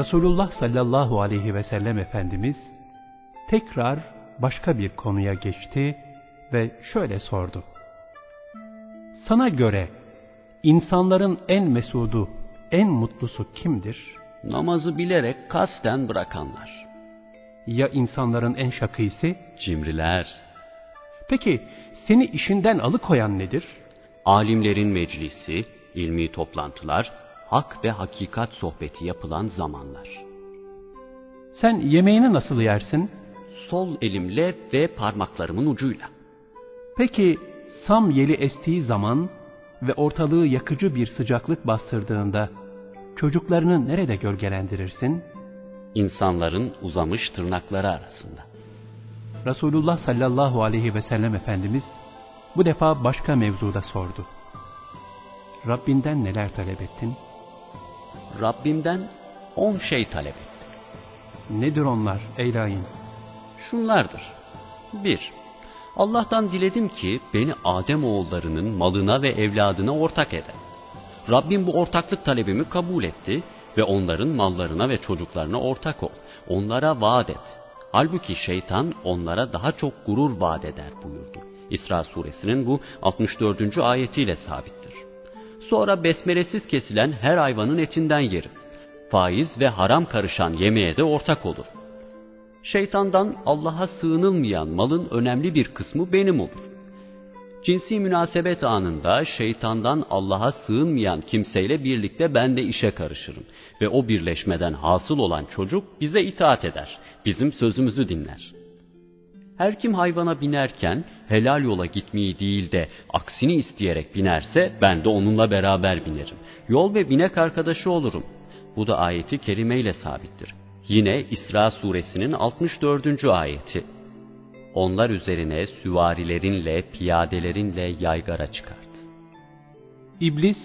Resulullah sallallahu aleyhi ve sellem Efendimiz tekrar başka bir konuya geçti ve şöyle sordu. Sana göre insanların en mesudu, en mutlusu kimdir? Namazı bilerek kasten bırakanlar. Ya insanların en şakisi? Cimriler. Peki seni işinden alıkoyan nedir? Alimlerin meclisi, ilmi toplantılar, hak ve hakikat sohbeti yapılan zamanlar. Sen yemeğini nasıl yersin? Sol elimle ve parmaklarımın ucuyla. Peki sam yeli estiği zaman ve ortalığı yakıcı bir sıcaklık bastırdığında çocuklarını nerede gölgelendirirsin? İnsanların uzamış tırnakları arasında. Resulullah sallallahu aleyhi ve sellem Efendimiz bu defa başka mevzuda sordu. Rabbinden neler talep ettin? Rabbimden on şey talep ettim. Nedir onlar ey lain? Şunlardır. 1. Allah'tan diledim ki beni Adem oğullarının malına ve evladına ortak eder. Rabbim bu ortaklık talebimi kabul etti ve onların mallarına ve çocuklarına ortak ol. Onlara vaat et. Halbuki şeytan onlara daha çok gurur vaat eder buyurdu. İsra suresinin bu 64. ayetiyle sabittir. Sonra besmelesiz kesilen her hayvanın etinden yerim. Faiz ve haram karışan yemeğe de ortak olur. Şeytandan Allah'a sığınılmayan malın önemli bir kısmı benim olur. Cinsi münasebet anında şeytandan Allah'a sığınmayan kimseyle birlikte ben de işe karışırım. Ve o birleşmeden hasıl olan çocuk bize itaat eder, bizim sözümüzü dinler. Her kim hayvana binerken helal yola gitmeyi değil de aksini isteyerek binerse ben de onunla beraber binerim. Yol ve binek arkadaşı olurum. Bu da ayeti kerimeyle sabittir. Yine İsra suresinin 64. ayeti. Onlar üzerine süvarilerinle, piyadelerinle yaygara çıkart. İblis,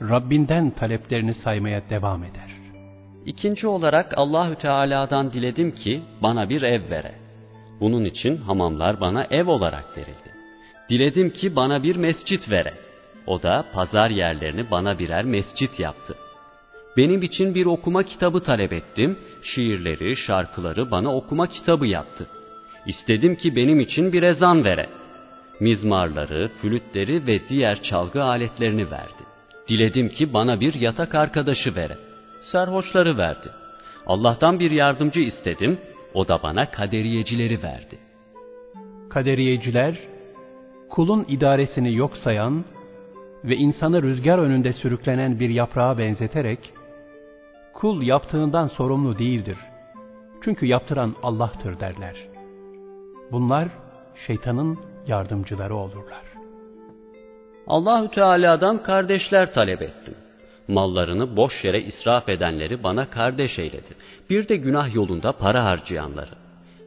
Rabbinden taleplerini saymaya devam eder. İkinci olarak Allahü Teala'dan diledim ki bana bir ev vere. Bunun için hamamlar bana ev olarak verildi. Diledim ki bana bir mescit vere. O da pazar yerlerini bana birer mescit yaptı. Benim için bir okuma kitabı talep ettim. Şiirleri, şarkıları bana okuma kitabı yaptı. İstedim ki benim için bir ezan vere. Mizmarları, flütleri ve diğer çalgı aletlerini verdi. Diledim ki bana bir yatak arkadaşı vere. Serhoşları verdi. Allah'tan bir yardımcı istedim. O da bana kaderiyecileri verdi. Kaderiyeciler, kulun idaresini yok sayan ve insanı rüzgar önünde sürüklenen bir yaprağa benzeterek, kul yaptığından sorumlu değildir. Çünkü yaptıran Allah'tır derler. Bunlar şeytanın yardımcıları olurlar. Allahü Teala'dan kardeşler talep ettim. Mallarını boş yere israf edenleri bana kardeş eyledi. Bir de günah yolunda para harcayanları.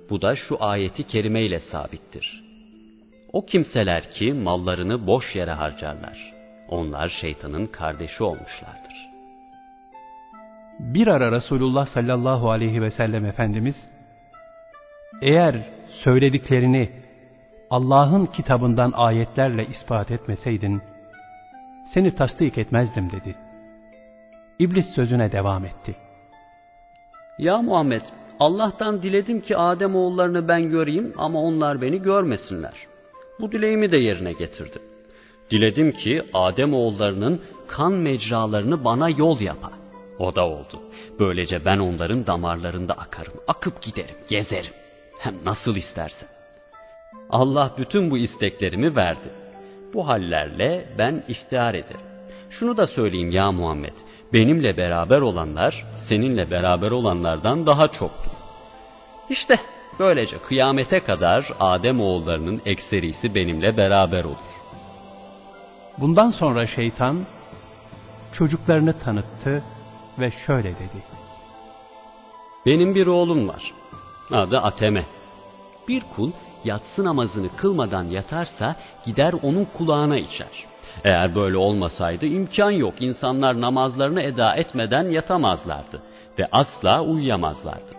Bu da şu ayeti kerimeyle sabittir. O kimseler ki mallarını boş yere harcarlar. Onlar şeytanın kardeşi olmuşlardır. Bir ara Resulullah sallallahu aleyhi ve sellem Efendimiz, eğer söylediklerini Allah'ın kitabından ayetlerle ispat etmeseydin, seni tasdik etmezdim dedi. İblis sözüne devam etti. Ya Muhammed, Allah'tan diledim ki Adem oğullarını ben göreyim ama onlar beni görmesinler. Bu dileğimi de yerine getirdi. Diledim ki Adem oğullarının kan mecralarını bana yol yapa. O da oldu. Böylece ben onların damarlarında akarım, akıp giderim, gezerim. Hem nasıl istersen. Allah bütün bu isteklerimi verdi. Bu hallerle ben iftihar ederim. Şunu da söyleyeyim ya Muhammed, benimle beraber olanlar, seninle beraber olanlardan daha çoktu. İşte böylece kıyamete kadar Adem oğullarının ekserisi benimle beraber olur. Bundan sonra şeytan çocuklarını tanıttı ve şöyle dedi. Benim bir oğlum var. Adı Ateme. Bir kul yatsı namazını kılmadan yatarsa gider onun kulağına içer. Eğer böyle olmasaydı imkan yok. İnsanlar namazlarını eda etmeden yatamazlardı ve asla uyuyamazlardı.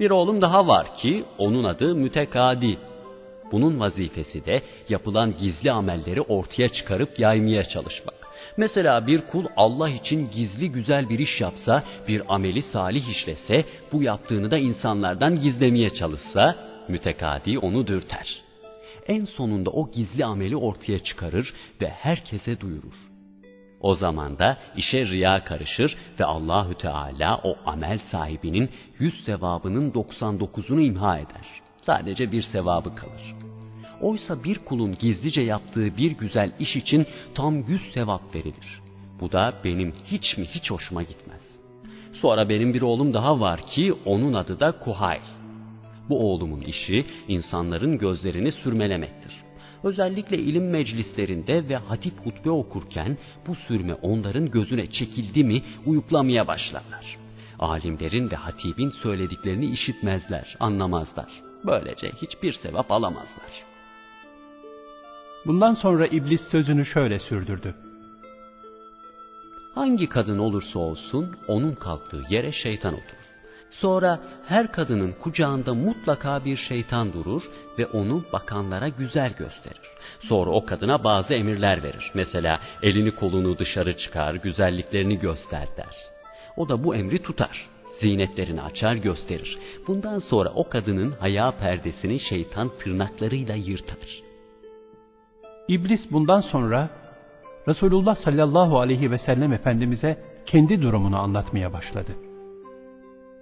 Bir oğlum daha var ki onun adı mütekadi. Bunun vazifesi de yapılan gizli amelleri ortaya çıkarıp yaymaya çalışmak. Mesela bir kul Allah için gizli güzel bir iş yapsa, bir ameli salih işlese, bu yaptığını da insanlardan gizlemeye çalışsa, mütekadi onu dürter. En sonunda o gizli ameli ortaya çıkarır ve herkese duyurur. O zaman da işe riya karışır ve Allahü Teala o amel sahibinin yüz sevabının 99'unu imha eder. Sadece bir sevabı kalır. Oysa bir kulun gizlice yaptığı bir güzel iş için tam yüz sevap verilir. Bu da benim hiç mi hiç hoşuma gitmez. Sonra benim bir oğlum daha var ki onun adı da Kuhayl. Bu oğlumun işi insanların gözlerini sürmelemektir. Özellikle ilim meclislerinde ve hatip hutbe okurken bu sürme onların gözüne çekildi mi uyuklamaya başlarlar. Alimlerin ve hatibin söylediklerini işitmezler, anlamazlar. Böylece hiçbir sevap alamazlar. Bundan sonra iblis sözünü şöyle sürdürdü. Hangi kadın olursa olsun onun kalktığı yere şeytan oturur. Sonra her kadının kucağında mutlaka bir şeytan durur ve onu bakanlara güzel gösterir. Sonra o kadına bazı emirler verir. Mesela elini kolunu dışarı çıkar, güzelliklerini göster der. O da bu emri tutar. Zinetlerini açar gösterir. Bundan sonra o kadının haya perdesini şeytan tırnaklarıyla yırtar. İblis bundan sonra Resulullah sallallahu aleyhi ve sellem Efendimiz'e kendi durumunu anlatmaya başladı.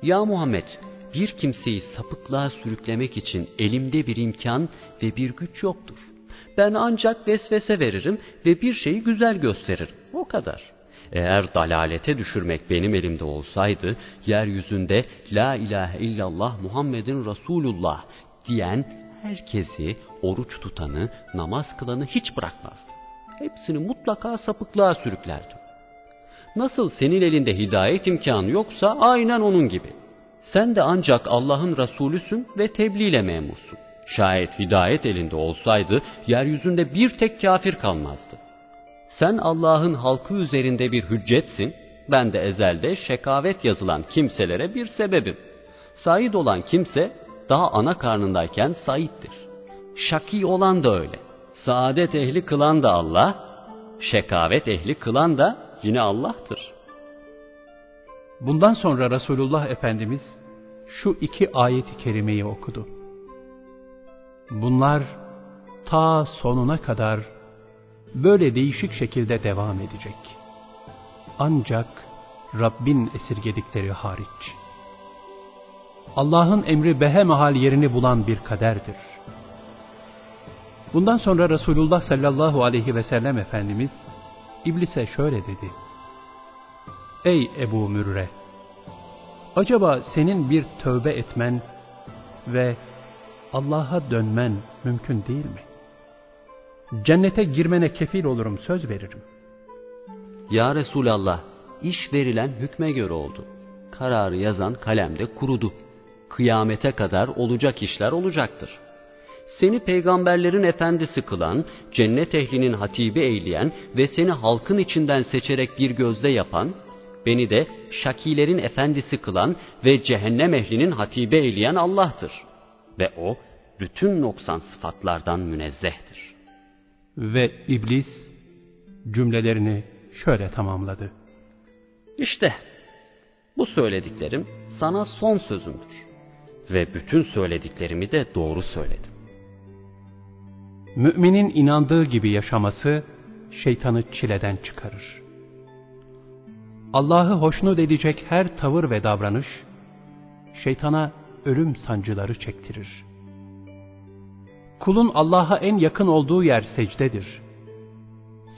Ya Muhammed, bir kimseyi sapıklığa sürüklemek için elimde bir imkan ve bir güç yoktur. Ben ancak vesvese veririm ve bir şeyi güzel gösteririm. O kadar. Eğer dalalete düşürmek benim elimde olsaydı, yeryüzünde La ilahe illallah Muhammedin Resulullah diyen herkesi, oruç tutanı, namaz kılanı hiç bırakmazdım. Hepsini mutlaka sapıklığa sürüklerdim. Nasıl senin elinde hidayet imkanı yoksa aynen onun gibi. Sen de ancak Allah'ın Resulüsün ve tebliğ ile memursun. Şayet hidayet elinde olsaydı yeryüzünde bir tek kafir kalmazdı. Sen Allah'ın halkı üzerinde bir hüccetsin, ben de ezelde şekavet yazılan kimselere bir sebebim. Said olan kimse daha ana karnındayken Said'dir. Şaki olan da öyle. Saadet ehli kılan da Allah, şekavet ehli kılan da yine Allah'tır. Bundan sonra Resulullah Efendimiz şu iki ayeti kerimeyi okudu. Bunlar ta sonuna kadar böyle değişik şekilde devam edecek. Ancak Rabbin esirgedikleri hariç. Allah'ın emri behemahal yerini bulan bir kaderdir. Bundan sonra Resulullah sallallahu aleyhi ve sellem Efendimiz İblise şöyle dedi. Ey Ebu Mürre! Acaba senin bir tövbe etmen ve Allah'a dönmen mümkün değil mi? Cennete girmene kefil olurum, söz veririm. Ya Resulallah, iş verilen hükme göre oldu. Kararı yazan kalemde kurudu. Kıyamete kadar olacak işler olacaktır. Seni peygamberlerin efendisi kılan, cennet ehlinin hatibi eyleyen ve seni halkın içinden seçerek bir gözde yapan, beni de şakilerin efendisi kılan ve cehennem ehlinin hatibi eyleyen Allah'tır. Ve O, bütün noksan sıfatlardan münezzehtir. Ve iblis cümlelerini şöyle tamamladı. İşte bu söylediklerim sana son sözümdür. Ve bütün söylediklerimi de doğru söyledim. Müminin inandığı gibi yaşaması şeytanı çileden çıkarır. Allah'ı hoşnut edecek her tavır ve davranış şeytana ölüm sancıları çektirir. Kulun Allah'a en yakın olduğu yer secdedir.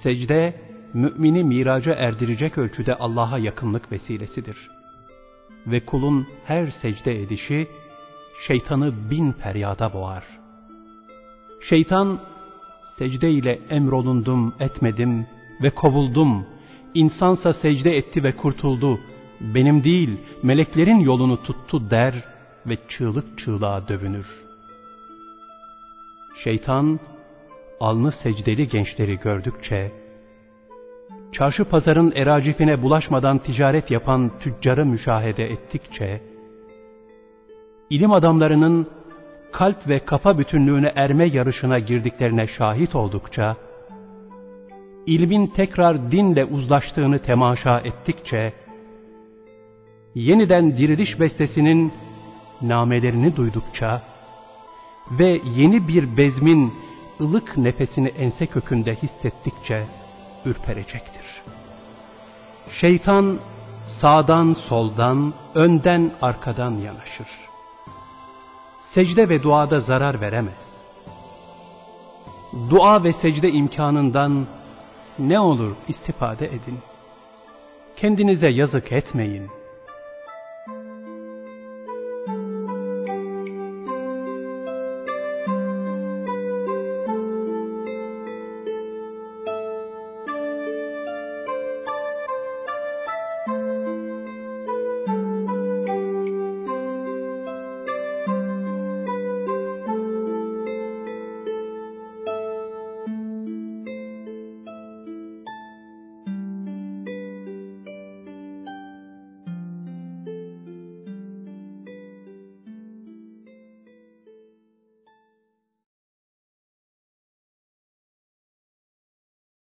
Secde, mümini miraca erdirecek ölçüde Allah'a yakınlık vesilesidir. Ve kulun her secde edişi, şeytanı bin feryada boğar. Şeytan, secde ile emrolundum, etmedim ve kovuldum. İnsansa secde etti ve kurtuldu. Benim değil, meleklerin yolunu tuttu der ve çığlık çığlığa dövünür. Şeytan, alnı secdeli gençleri gördükçe, çarşı pazarın eracifine bulaşmadan ticaret yapan tüccarı müşahede ettikçe, ilim adamlarının kalp ve kafa bütünlüğüne erme yarışına girdiklerine şahit oldukça, ilmin tekrar dinle uzlaştığını temaşa ettikçe, yeniden diriliş bestesinin namelerini duydukça ve yeni bir bezmin ılık nefesini ense kökünde hissettikçe ürperecektir. Şeytan sağdan soldan, önden arkadan yanaşır. Secde ve duada zarar veremez. Dua ve secde imkanından ne olur istifade edin. Kendinize yazık etmeyin.''